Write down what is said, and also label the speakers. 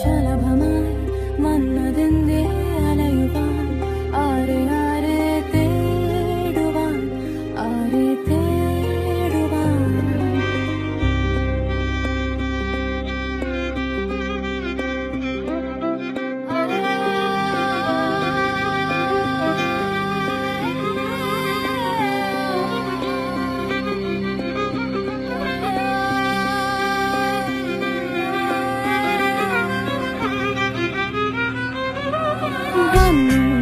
Speaker 1: శలభమై మన్నదెందే honey